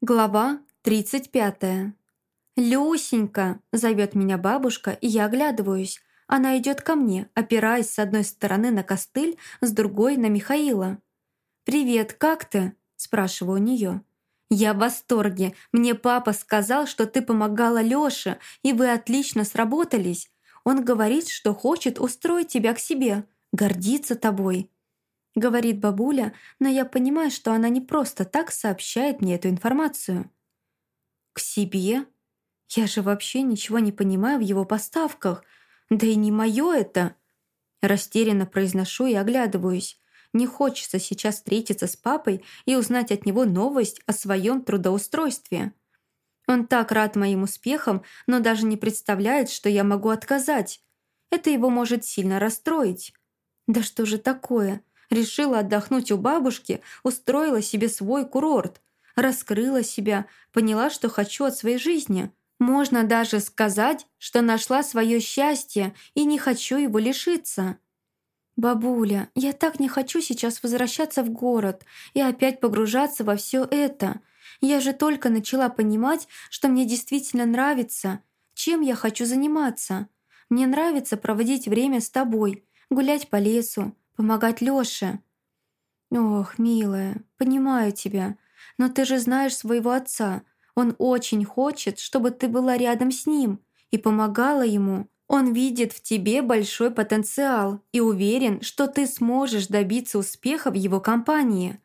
Глава 35. «Люсенька!» – зовет меня бабушка, и я оглядываюсь. Она идет ко мне, опираясь с одной стороны на костыль, с другой – на Михаила. «Привет, как ты?» – спрашиваю у нее. «Я в восторге. Мне папа сказал, что ты помогала Лёше, и вы отлично сработались. Он говорит, что хочет устроить тебя к себе, гордится тобой» говорит бабуля, но я понимаю, что она не просто так сообщает мне эту информацию. «К себе? Я же вообще ничего не понимаю в его поставках. Да и не мое это!» Растерянно произношу и оглядываюсь. Не хочется сейчас встретиться с папой и узнать от него новость о своем трудоустройстве. Он так рад моим успехам, но даже не представляет, что я могу отказать. Это его может сильно расстроить. Да что же такое? Решила отдохнуть у бабушки, устроила себе свой курорт. Раскрыла себя, поняла, что хочу от своей жизни. Можно даже сказать, что нашла свое счастье и не хочу его лишиться. «Бабуля, я так не хочу сейчас возвращаться в город и опять погружаться во все это. Я же только начала понимать, что мне действительно нравится, чем я хочу заниматься. Мне нравится проводить время с тобой, гулять по лесу, помогать Лёше. Ох, милая, понимаю тебя, но ты же знаешь своего отца. Он очень хочет, чтобы ты была рядом с ним и помогала ему. Он видит в тебе большой потенциал и уверен, что ты сможешь добиться успеха в его компании.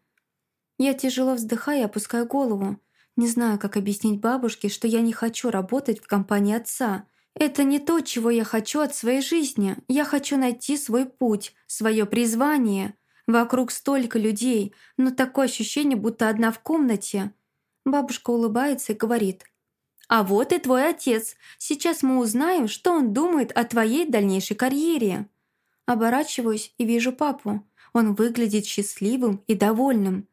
Я тяжело вздыхаю и опускаю голову. Не знаю, как объяснить бабушке, что я не хочу работать в компании отца. Это не то, чего я хочу от своей жизни. Я хочу найти свой путь, свое призвание. Вокруг столько людей, но такое ощущение, будто одна в комнате. Бабушка улыбается и говорит. «А вот и твой отец. Сейчас мы узнаем, что он думает о твоей дальнейшей карьере». Оборачиваюсь и вижу папу. Он выглядит счастливым и довольным.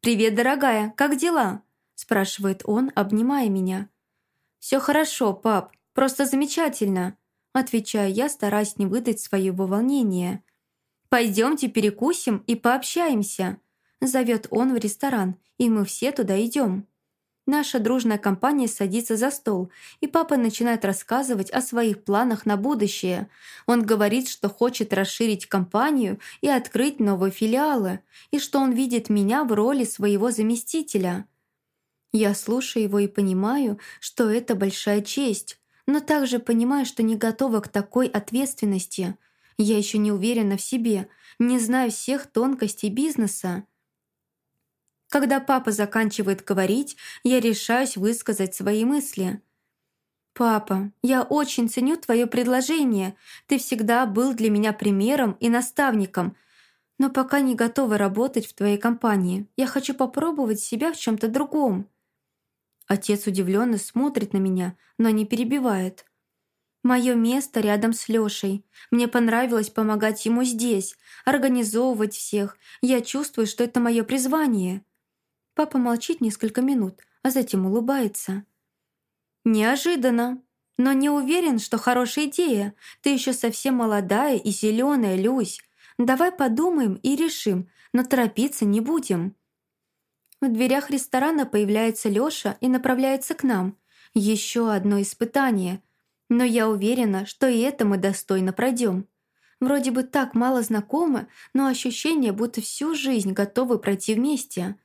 «Привет, дорогая, как дела?» спрашивает он, обнимая меня. «Все хорошо, пап. Просто замечательно», — отвечаю я, стараясь не выдать своего волнения. «Пойдемте перекусим и пообщаемся», — зовет он в ресторан, и мы все туда идем. Наша дружная компания садится за стол, и папа начинает рассказывать о своих планах на будущее. Он говорит, что хочет расширить компанию и открыть новые филиалы, и что он видит меня в роли своего заместителя. Я слушаю его и понимаю, что это большая честь но также понимаю, что не готова к такой ответственности. Я еще не уверена в себе, не знаю всех тонкостей бизнеса. Когда папа заканчивает говорить, я решаюсь высказать свои мысли. «Папа, я очень ценю твое предложение. Ты всегда был для меня примером и наставником, но пока не готова работать в твоей компании. Я хочу попробовать себя в чем то другом». Отец удивленно смотрит на меня, но не перебивает. Мое место рядом с Лешей. Мне понравилось помогать ему здесь, организовывать всех. Я чувствую, что это мое призвание. Папа молчит несколько минут, а затем улыбается. Неожиданно. Но не уверен, что хорошая идея. Ты еще совсем молодая и зеленая, Люсь. Давай подумаем и решим, но торопиться не будем. В дверях ресторана появляется Лёша и направляется к нам. Еще одно испытание. Но я уверена, что и это мы достойно пройдем. Вроде бы так мало знакомы, но ощущение, будто всю жизнь готовы пройти вместе.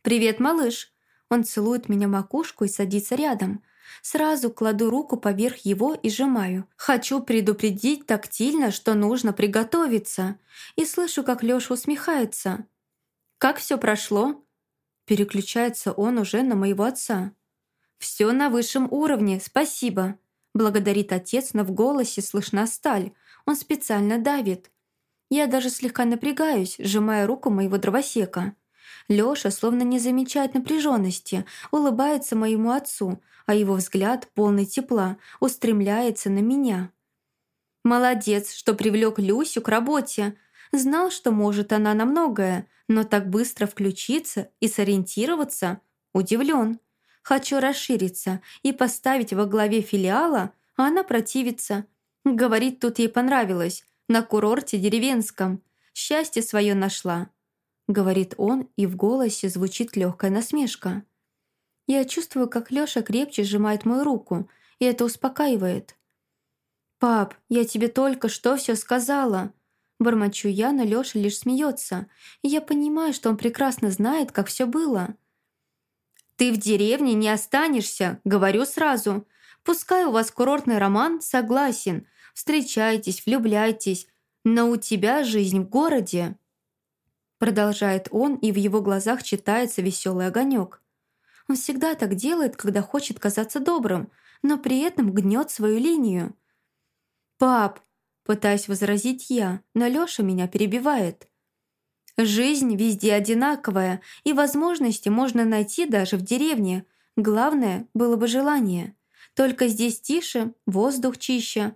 «Привет, малыш!» Он целует меня макушку и садится рядом. Сразу кладу руку поверх его и сжимаю. Хочу предупредить тактильно, что нужно приготовиться. И слышу, как Лёша усмехается. «Как все прошло?» Переключается он уже на моего отца. «Все на высшем уровне, спасибо», благодарит отец, но в голосе слышна сталь. Он специально давит. Я даже слегка напрягаюсь, сжимая руку моего дровосека. Лёша словно не замечает напряженности, улыбается моему отцу, а его взгляд, полный тепла, устремляется на меня. «Молодец, что привлек Люсю к работе. Знал, что может она на многое, но так быстро включиться и сориентироваться удивлен. Хочу расшириться и поставить во главе филиала, а она противится. Говорит, тут ей понравилось, на курорте деревенском. Счастье свое нашла. говорит он, и в голосе звучит легкая насмешка. Я чувствую, как Лёша крепче сжимает мою руку, и это успокаивает. «Пап, я тебе только что все сказала!» Бормочу я, но Лёша лишь смеется, и я понимаю, что он прекрасно знает, как все было. «Ты в деревне не останешься, говорю сразу. Пускай у вас курортный роман, согласен. Встречайтесь, влюбляйтесь, но у тебя жизнь в городе». Продолжает он, и в его глазах читается веселый огонек. Он всегда так делает, когда хочет казаться добрым, но при этом гнет свою линию. «Пап!» – пытаюсь возразить я, но Лёша меня перебивает. «Жизнь везде одинаковая, и возможности можно найти даже в деревне. Главное было бы желание. Только здесь тише, воздух чище».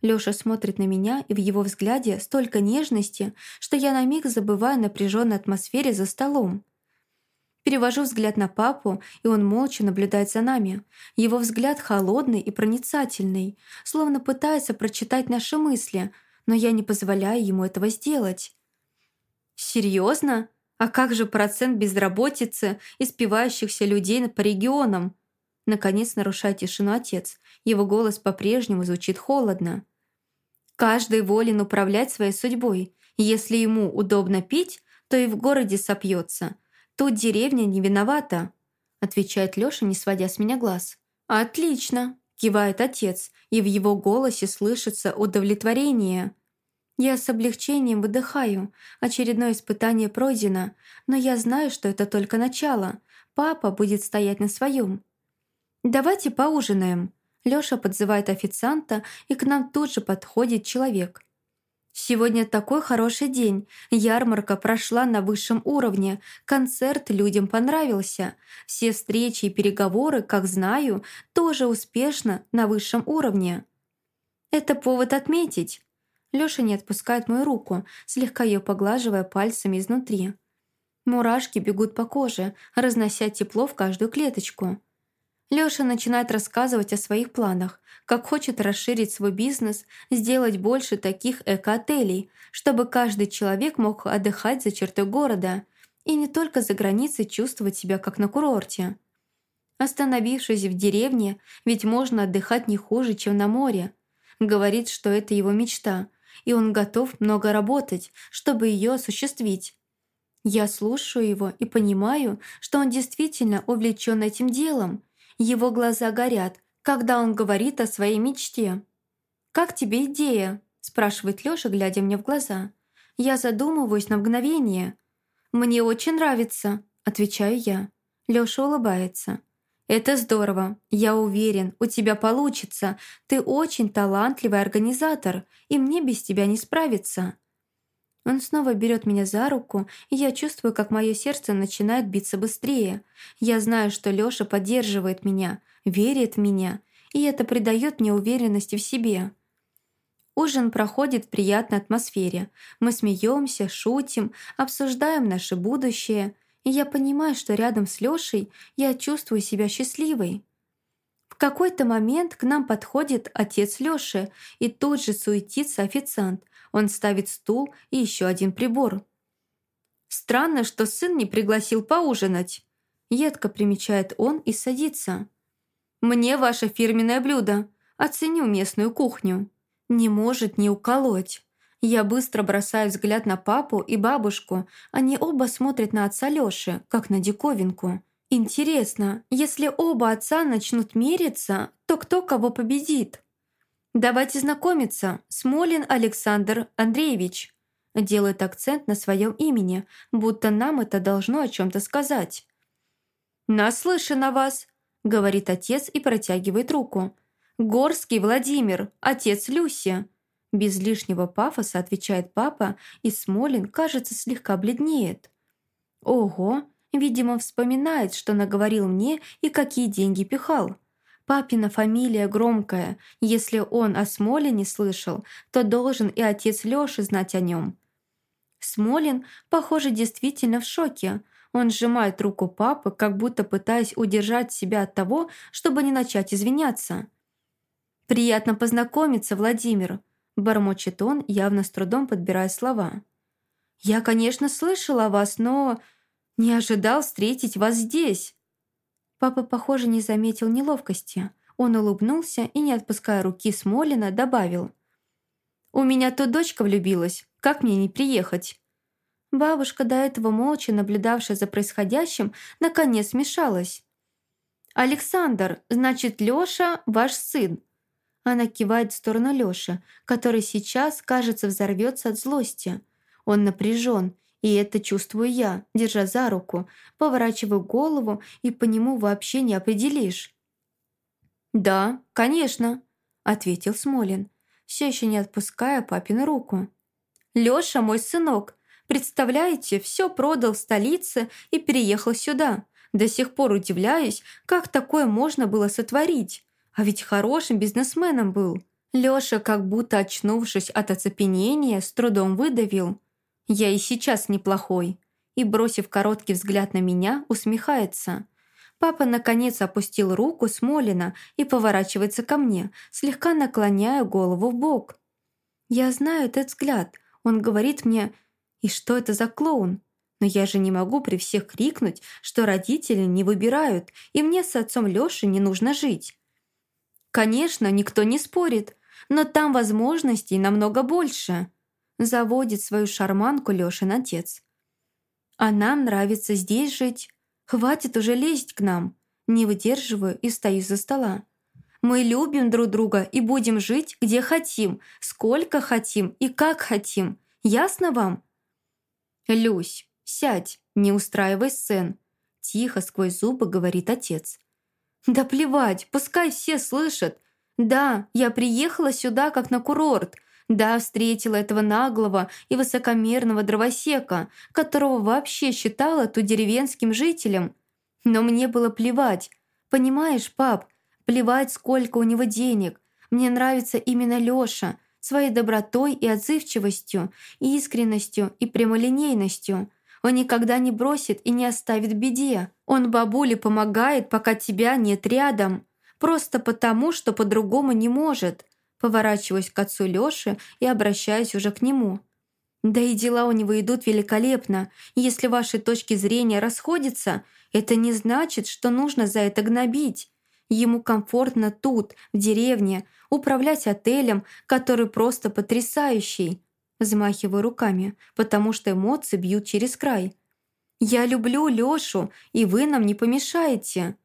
Лёша смотрит на меня, и в его взгляде столько нежности, что я на миг забываю о напряженной атмосфере за столом. Перевожу взгляд на папу, и он молча наблюдает за нами. Его взгляд холодный и проницательный, словно пытается прочитать наши мысли, но я не позволяю ему этого сделать. «Серьезно? А как же процент безработицы и спивающихся людей по регионам?» Наконец нарушает тишину отец. Его голос по-прежнему звучит холодно. «Каждый волен управлять своей судьбой. Если ему удобно пить, то и в городе сопьется. Тут деревня не виновата», — отвечает Лёша, не сводя с меня глаз. «Отлично», — кивает отец, и в его голосе слышится удовлетворение. Я с облегчением выдыхаю. Очередное испытание пройдено, но я знаю, что это только начало. Папа будет стоять на своем. «Давайте поужинаем». Лёша подзывает официанта, и к нам тут же подходит человек. Сегодня такой хороший день. Ярмарка прошла на высшем уровне. Концерт людям понравился. Все встречи и переговоры, как знаю, тоже успешно на высшем уровне. Это повод отметить. Лёша не отпускает мою руку, слегка ее поглаживая пальцами изнутри. Мурашки бегут по коже, разнося тепло в каждую клеточку. Лёша начинает рассказывать о своих планах, как хочет расширить свой бизнес, сделать больше таких эко-отелей, чтобы каждый человек мог отдыхать за чертой города и не только за границей чувствовать себя как на курорте. Остановившись в деревне, ведь можно отдыхать не хуже, чем на море. Говорит, что это его мечта, и он готов много работать, чтобы ее осуществить. Я слушаю его и понимаю, что он действительно увлечен этим делом. Его глаза горят, когда он говорит о своей мечте. «Как тебе идея?» – спрашивает Лёша, глядя мне в глаза. Я задумываюсь на мгновение. «Мне очень нравится», – отвечаю я. Лёша улыбается. «Это здорово. Я уверен, у тебя получится. Ты очень талантливый организатор, и мне без тебя не справиться». Он снова берет меня за руку, и я чувствую, как мое сердце начинает биться быстрее. Я знаю, что Лёша поддерживает меня, верит в меня, и это придает мне уверенности в себе. Ужин проходит в приятной атмосфере. Мы смеемся, шутим, обсуждаем наше будущее, и я понимаю, что рядом с Лёшей я чувствую себя счастливой. Какой-то момент к нам подходит отец Лёши, и тут же суетится официант – он ставит стул и еще один прибор. «Странно, что сын не пригласил поужинать», — едко примечает он и садится. «Мне ваше фирменное блюдо. Оценю местную кухню. Не может не уколоть». Я быстро бросаю взгляд на папу и бабушку. Они оба смотрят на отца Лёши, как на диковинку. Интересно, если оба отца начнут мериться, то кто кого победит? «Давайте знакомиться. Смолин Александр Андреевич». Делает акцент на своем имени, будто нам это должно о чем-то сказать. «Наслышан о вас», — говорит отец и протягивает руку. «Горский Владимир, отец Люси». Без лишнего пафоса отвечает папа, и Смолин, кажется, слегка бледнеет. «Ого!» Видимо, вспоминает, что наговорил мне и какие деньги пихал. Папина фамилия громкая. Если он о Смоле не слышал, то должен и отец Лёши знать о нем. Смолин, похоже, действительно в шоке. Он сжимает руку папы, как будто пытаясь удержать себя от того, чтобы не начать извиняться. «Приятно познакомиться, Владимир», – бормочет он, явно с трудом подбирая слова. «Я, конечно, слышал о вас, но не ожидал встретить вас здесь». Папа, похоже, не заметил неловкости. Он улыбнулся и, не отпуская руки Смолина, добавил. «У меня тут дочка влюбилась. Как мне не приехать?» Бабушка, до этого молча наблюдавшая за происходящим, наконец смешалась. «Александр, значит, Лёша ваш сын?» Она кивает в сторону Лёши, который сейчас, кажется, взорвется от злости. Он напряжен, и это чувствую я, держа за руку, поворачиваю голову, и по нему вообще не определишь. «Да, конечно», — ответил Смолин, все еще не отпуская папину руку. «Лёша мой сынок. Представляете, все продал в столице и переехал сюда. До сих пор удивляюсь, как такое можно было сотворить. А ведь хорошим бизнесменом был». Лёша, как будто очнувшись от оцепенения, с трудом выдавил. «Я и сейчас неплохой». И, бросив короткий взгляд на меня, усмехается. Папа, наконец, опустил руку Смолина и поворачивается ко мне, слегка наклоняя голову в бок. Я знаю этот взгляд. Он говорит мне «И что это за клоун?» Но я же не могу при всех крикнуть, что родители не выбирают, и мне с отцом Лёшей не нужно жить. Конечно, никто не спорит, но там возможностей намного больше заводит свою шарманку Лёшин отец. А нам нравится здесь жить. Хватит уже лезть к нам. Не выдерживаю и стою за стола. Мы любим друг друга и будем жить, где хотим, сколько хотим и как хотим. Ясно вам? Люсь, сядь, не устраивай сцен. Тихо сквозь зубы говорит отец. Да плевать, пускай все слышат. Да, я приехала сюда как на курорт, да, встретила этого наглого и высокомерного дровосека, которого вообще считала ту деревенским жителем. Но мне было плевать. Понимаешь, пап, плевать, сколько у него денег. Мне нравится именно Лёша, своей добротой и отзывчивостью, искренностью и прямолинейностью. Он никогда не бросит и не оставит в беде. Он бабуле помогает, пока тебя нет рядом. Просто потому, что по-другому не может. Поворачиваюсь к отцу Лёши и обращаюсь уже к нему. Да и дела у него идут великолепно. Если ваши точки зрения расходятся, это не значит, что нужно за это гнобить. Ему комфортно тут, в деревне, управлять отелем, который просто потрясающий. Замахиваю руками, потому что эмоции бьют через край. «Я люблю Лёшу, и вы нам не помешаете!»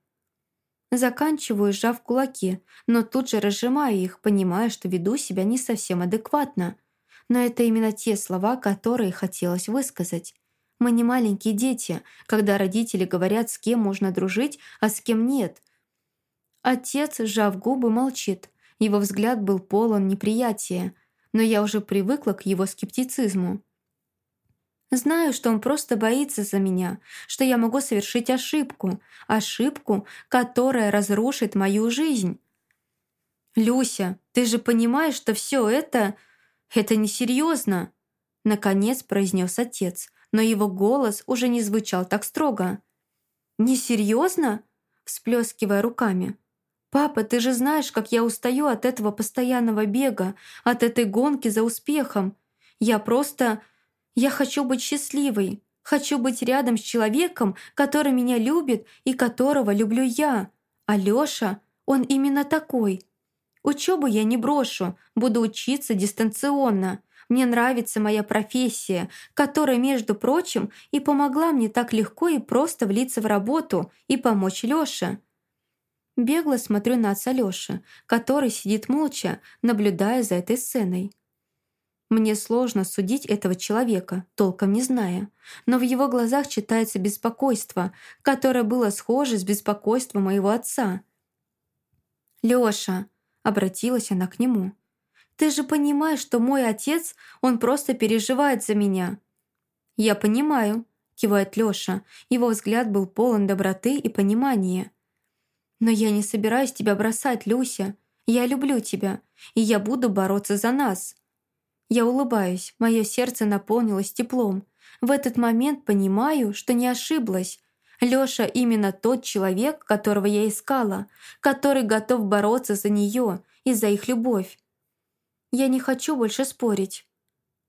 Заканчиваю, сжав кулаки, но тут же разжимаю их, понимая, что веду себя не совсем адекватно. Но это именно те слова, которые хотелось высказать. Мы не маленькие дети, когда родители говорят, с кем можно дружить, а с кем нет. Отец, сжав губы, молчит. Его взгляд был полон неприятия, но я уже привыкла к его скептицизму. Знаю, что он просто боится за меня, что я могу совершить ошибку, ошибку, которая разрушит мою жизнь. «Люся, ты же понимаешь, что все это... это несерьезно!» Наконец произнес отец, но его голос уже не звучал так строго. «Несерьезно?» всплескивая руками. «Папа, ты же знаешь, как я устаю от этого постоянного бега, от этой гонки за успехом. Я просто... Я хочу быть счастливой. Хочу быть рядом с человеком, который меня любит и которого люблю я. А Лёша, он именно такой. Учебу я не брошу, буду учиться дистанционно. Мне нравится моя профессия, которая, между прочим, и помогла мне так легко и просто влиться в работу и помочь Лёше. Бегло смотрю на отца Лёши, который сидит молча, наблюдая за этой сценой. Мне сложно судить этого человека, толком не зная, но в его глазах читается беспокойство, которое было схоже с беспокойством моего отца. «Лёша», — обратилась она к нему, «ты же понимаешь, что мой отец, он просто переживает за меня». «Я понимаю», — кивает Лёша, его взгляд был полон доброты и понимания. «Но я не собираюсь тебя бросать, Люся. Я люблю тебя, и я буду бороться за нас». Я улыбаюсь, мое сердце наполнилось теплом. В этот момент понимаю, что не ошиблась. Лёша именно тот человек, которого я искала, который готов бороться за неё и за их любовь. Я не хочу больше спорить.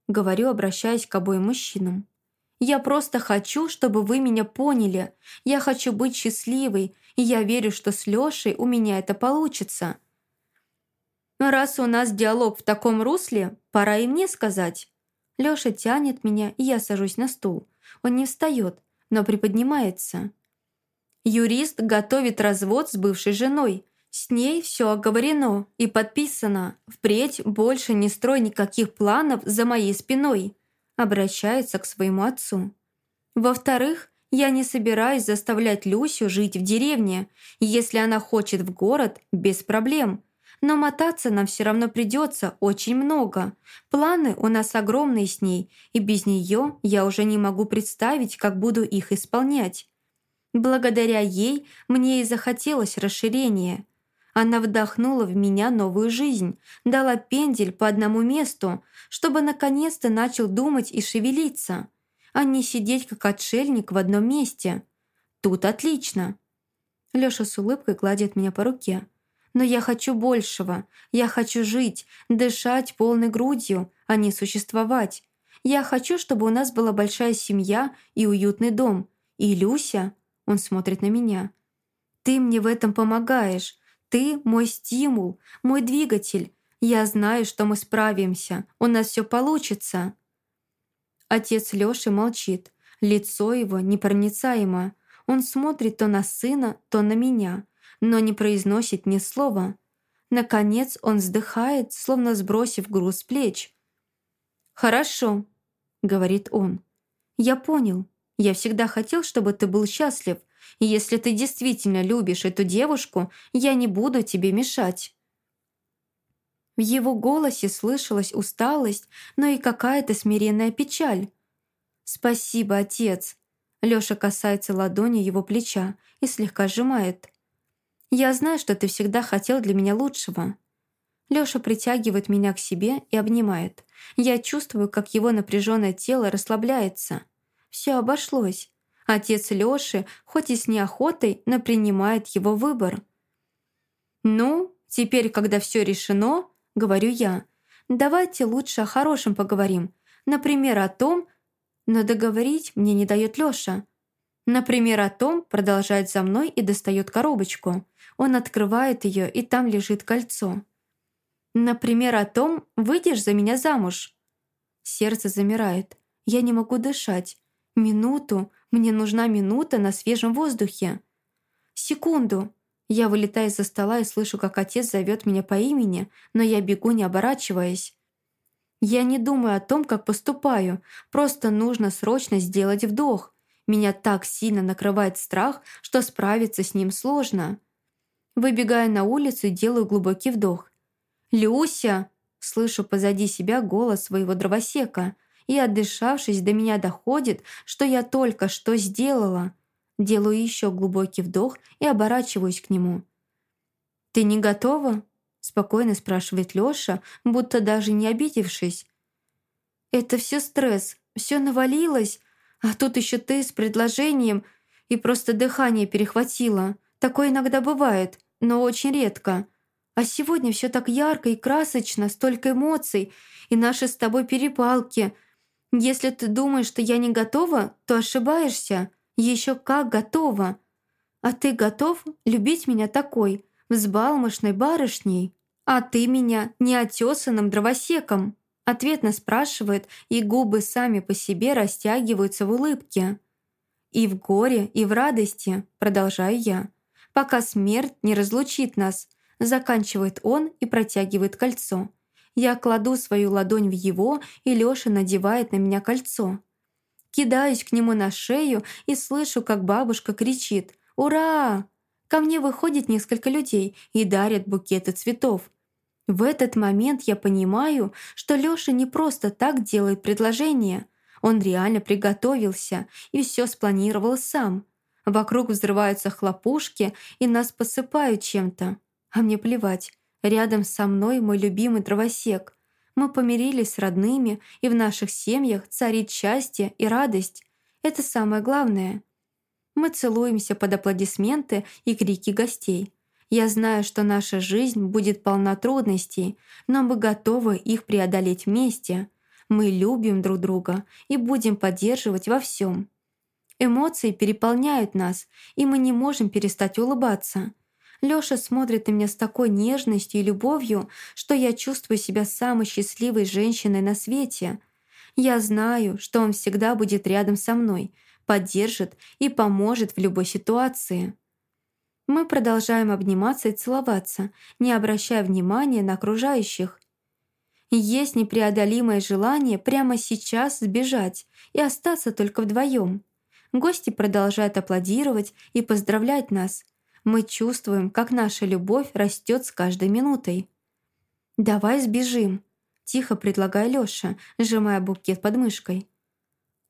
говорю, обращаясь к обоим мужчинам. «Я просто хочу, чтобы вы меня поняли. Я хочу быть счастливой, и я верю, что с Лешей у меня это получится». «Раз у нас диалог в таком русле, пора и мне сказать». Лёша тянет меня, и я сажусь на стул. Он не встает, но приподнимается. Юрист готовит развод с бывшей женой. С ней все оговорено и подписано. Впредь больше не строй никаких планов за моей спиной. Обращается к своему отцу. Во-вторых, я не собираюсь заставлять Люсю жить в деревне. Если она хочет в город, без проблем. Но мотаться нам все равно придется очень много. Планы у нас огромные с ней, и без нее я уже не могу представить, как буду их исполнять. Благодаря ей мне и захотелось расширения. Она вдохнула в меня новую жизнь, дала пендель по одному месту, чтобы наконец-то начал думать и шевелиться, а не сидеть как отшельник в одном месте. Тут отлично. Лёша с улыбкой гладит меня по руке. Но я хочу большего. Я хочу жить, дышать полной грудью, а не существовать. Я хочу, чтобы у нас была большая семья и уютный дом. И Люся, он смотрит на меня. Ты мне в этом помогаешь. Ты мой стимул, мой двигатель. Я знаю, что мы справимся. У нас все получится. Отец Лёши молчит. Лицо его непроницаемо. Он смотрит то на сына, то на меня но не произносит ни слова. Наконец он вздыхает, словно сбросив груз с плеч. «Хорошо», — говорит он. «Я понял. Я всегда хотел, чтобы ты был счастлив. И если ты действительно любишь эту девушку, я не буду тебе мешать». В его голосе слышалась усталость, но и какая-то смиренная печаль. «Спасибо, отец». Лёша касается ладони его плеча и слегка сжимает. Я знаю, что ты всегда хотел для меня лучшего». Лёша притягивает меня к себе и обнимает. Я чувствую, как его напряженное тело расслабляется. Все обошлось. Отец Лёши, хоть и с неохотой, но принимает его выбор. «Ну, теперь, когда все решено, — говорю я, — давайте лучше о хорошем поговорим. Например, о том... Но договорить мне не дает Лёша. Например, о том, продолжает за мной и достает коробочку. Он открывает ее, и там лежит кольцо. Например, о том, выйдешь за меня замуж. Сердце замирает. Я не могу дышать. Минуту. Мне нужна минута на свежем воздухе. Секунду. Я вылетаю из-за стола и слышу, как отец зовет меня по имени, но я бегу, не оборачиваясь. Я не думаю о том, как поступаю. Просто нужно срочно сделать вдох. Меня так сильно накрывает страх, что справиться с ним сложно. Выбегаю на улицу делаю глубокий вдох. «Люся!» Слышу позади себя голос своего дровосека, и, отдышавшись, до меня доходит, что я только что сделала. Делаю еще глубокий вдох и оборачиваюсь к нему. «Ты не готова?» Спокойно спрашивает Лёша, будто даже не обидевшись. «Это все стресс, все навалилось, а тут еще ты с предложением, и просто дыхание перехватило. Такое иногда бывает, но очень редко. А сегодня все так ярко и красочно, столько эмоций, и наши с тобой перепалки. Если ты думаешь, что я не готова, то ошибаешься. Еще как готова. А ты готов любить меня такой, взбалмошной барышней? А ты меня неотесанным дровосеком?» Ответно спрашивает, и губы сами по себе растягиваются в улыбке. «И в горе, и в радости», продолжаю я пока смерть не разлучит нас», заканчивает он и протягивает кольцо. Я кладу свою ладонь в его, и Лёша надевает на меня кольцо. Кидаюсь к нему на шею и слышу, как бабушка кричит «Ура!». Ко мне выходит несколько людей и дарят букеты цветов. В этот момент я понимаю, что Лёша не просто так делает предложение. Он реально приготовился и все спланировал сам. Вокруг взрываются хлопушки и нас посыпают чем-то. А мне плевать. Рядом со мной мой любимый дровосек. Мы помирились с родными, и в наших семьях царит счастье и радость. Это самое главное. Мы целуемся под аплодисменты и крики гостей. Я знаю, что наша жизнь будет полна трудностей, но мы готовы их преодолеть вместе. Мы любим друг друга и будем поддерживать во всем. Эмоции переполняют нас, и мы не можем перестать улыбаться. Лёша смотрит на меня с такой нежностью и любовью, что я чувствую себя самой счастливой женщиной на свете. Я знаю, что он всегда будет рядом со мной, поддержит и поможет в любой ситуации. Мы продолжаем обниматься и целоваться, не обращая внимания на окружающих. Есть непреодолимое желание прямо сейчас сбежать и остаться только вдвоем. Гости продолжают аплодировать и поздравлять нас. Мы чувствуем, как наша любовь растет с каждой минутой. «Давай сбежим», — тихо предлагая Лёша, сжимая букет под мышкой.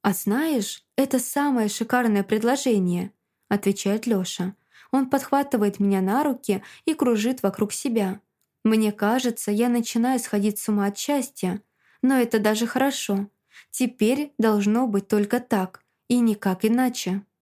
«А знаешь, это самое шикарное предложение», — отвечает Лёша. Он подхватывает меня на руки и кружит вокруг себя. Мне кажется, я начинаю сходить с ума от счастья. Но это даже хорошо. Теперь должно быть только так, и никак иначе.